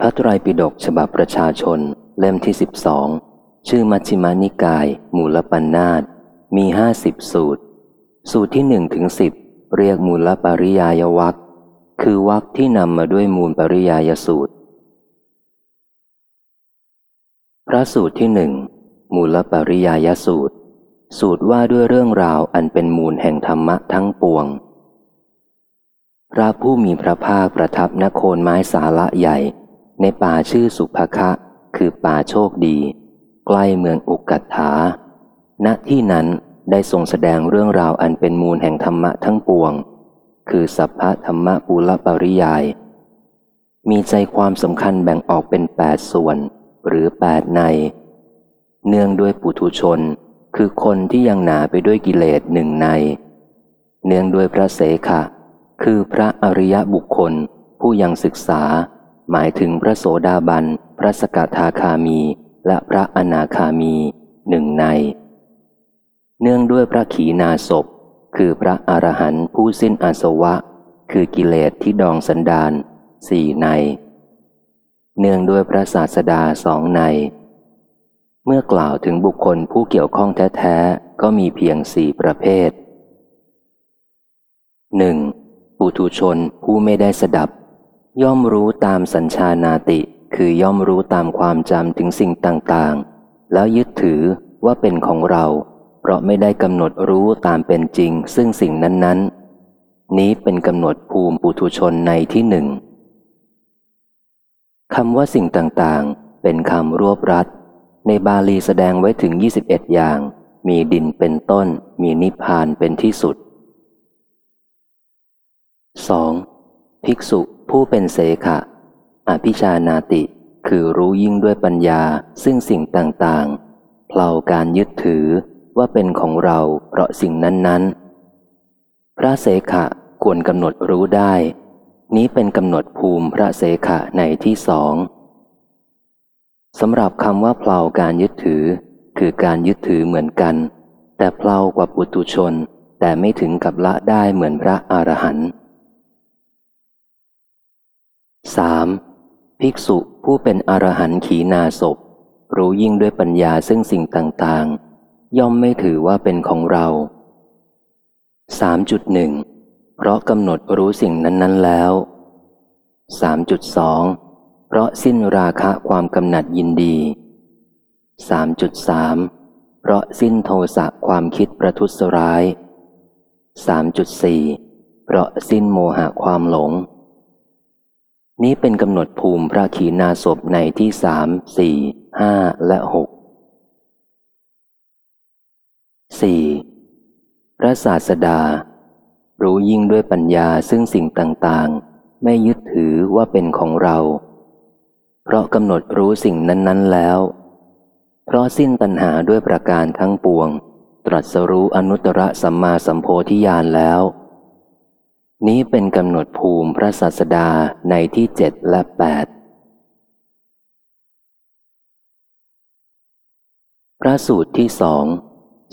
พระไตรปิฎกฉบับประชาชนเล่มที่สิบสองชื่อมัชฌิมานิกาย มูลปัญนาตมีห้าสิบสูตร สูตรที่หนึ่งถึงสิบเรียกมูลปริยายวัคคือวัคที่นำมาด้วยมูลปริยายสูตร พระสูตรที่หนึ่งมูลปริยายสูตร สูตรว่าด้วยเรื่องราวอันเป็นมูลแห่งธรรมะทั้งปวง พระผู้มีพระภาคประทับนโคนไม้สาละใหญ่ ในป่าชื่อสุภคะ คือป่าโชคดี ใกล้เมืองอุกกัตถาณที่นั้นได้ทรงแสดงเรื่องราวอันเป็นมูลแห่งธรรมะทั้งปวง คือสัพพะธรรมะปุลปริยาย มีใจความสำคัญแบ่งออกเป็นแปดส่วน หรือแปดใน เนื่องด้วยปุถุชน คือคนที่ยังหนาไปด้วยกิเลสหนึ่งใน เนื่องด้วยพระเสขะ คือพระอริยบุคคลผู้ยังศึกษา หมายถึงพระโสดาบัน พระสกทาคามี และพระอนาคามีหนึ่งใน เนื่องด้วยพระขีณาศพคือพระอรหันต์ผู้สิ้นอาสวะ คือกิเลสที่ดองสันดานสี่ใน เนื่องด้วยพระศาสดาสองใน เมื่อกล่าวถึงบุคคลผู้เกี่ยวข้องแท้ๆ ก็มีเพียงสี่ประเภทหนึ่งปุถุชนผู้ไม่ได้สดับ ย่อมรู้ตามสัญชานาติ คือย่อมรู้ตามความจำถึงสิ่งต่างๆ แล้วยึดถือว่าเป็นของเรา เพราะไม่ได้กำหนดรู้ตามเป็นจริง ซึ่งสิ่งนั้นๆ นี้เป็นกำหนดภูมิปุถุชนในที่หนึ่งคำว่าสิ่งต่างๆ เป็นคำรวบรัด ในบาลีแสดงไว้ถึง 21 อย่าง มีดินเป็นต้น มีนิพพานเป็นที่สุด 2. ภิกษุ ผู้เป็นเสขะ อภิชานาติ คือรู้ยิ่งด้วยปัญญาซึ่งสิ่งต่างๆ เพลาการยึดถือว่าเป็นของเราเพราะสิ่งนั้นๆ พระเสขะควรกำหนดรู้ได้ นี้เป็นกำหนดภูมิพระเสขะในที่สองสำหรับคำว่าเพลาการยึดถือ คือการยึดถือเหมือนกัน แต่เพลากว่าปุตุชน แต่ไม่ถึงกับละได้เหมือนพระอรหันต์ 3. ภิกษุผู้เป็นอรหันต์ขีนาศพรู้ยิ่งด้วยปัญญาซึ่งสิ่งต่างๆ ย่อมไม่ถือว่าเป็นของเรา 3.1 เพราะกำหนดรู้สิ่งนั้น ๆ แล้ว 3.2 เพราะสิ้นราคะความกำหนัดยินดี 3.3 เพราะสิ้นโทสะความคิดประทุษร้าย 3.4 เพราะสิ้นโมหะความหลง นี้เป็นกำหนดภูมิพระขีณาสพในที่สามสี่ห้าและหกสี่พระศาสดา รู้ยิ่งด้วยปัญญาซึ่งสิ่งต่างๆ ไม่ยึดถือว่าเป็นของเรา เพราะกำหนดรู้สิ่งนั้น ๆแล้ว เพราะสิ้นตัณหาด้วยประการทั้งปวง ตรัสรู้อนุตตรสัมมาสัมโพธิญาณแล้ว นี้เป็นกำหนดภูมิพระศาสดาในที่เจ็ดและแปดพระสูตรที่สอง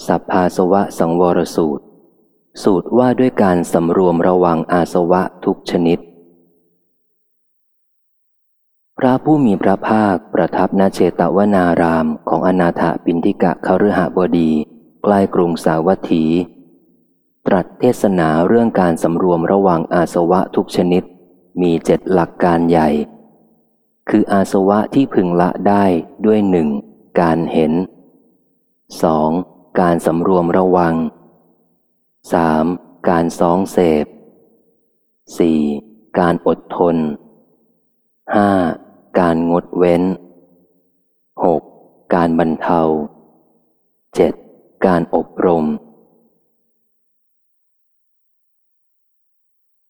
สัพพาสวะสังวรสูตร สูตรว่าด้วยการสำรวมระวังอาสวะทุกชนิด พระผู้มีพระภาคประทับนาเชตวนารามของอนาถปินทิกะคฤหบดี ใกล้กรุงสาวัตถี ตรัสเทศนาเรื่องการสำรวมระวังอาสวะทุกชนิด มีเจ็ดหลักการใหญ่ คืออาสวะที่พึงละได้ด้วยหนึ่งการเห็น 2. การสำรวมระวัง 3. การซองเสพ 4. การอดทน 5. การงดเว้น 6. การบรรเทา 7. การอบรม